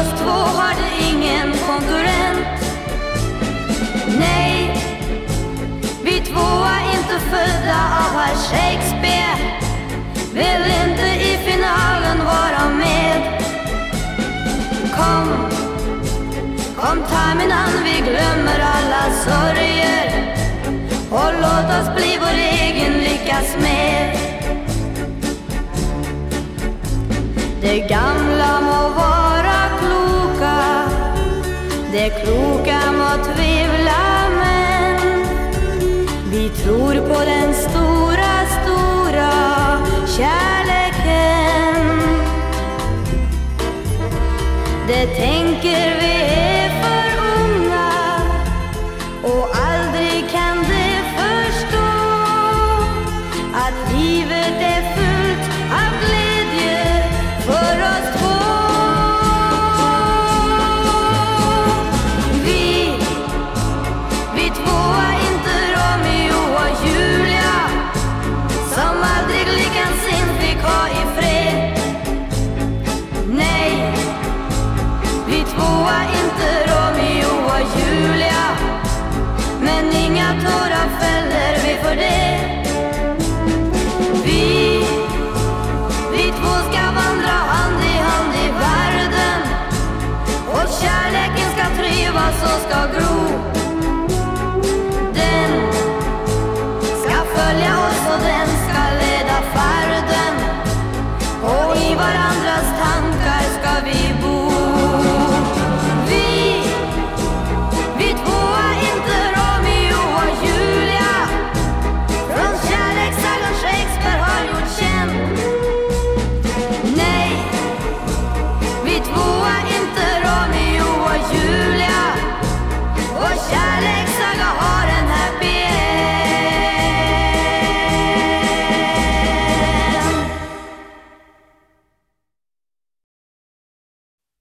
oss två har du ingen konkurrent. Nej, vi två är inte födda av herr Shakespeare. Vill inte i finalen vara med. Kom, kom ta min hand, vi glömmer alla sorger. Och låt oss bli vår egen lyckas med. Det gamla må vara det kloka må tvivla men vi tror på den stora, stora kärleken. Det tänker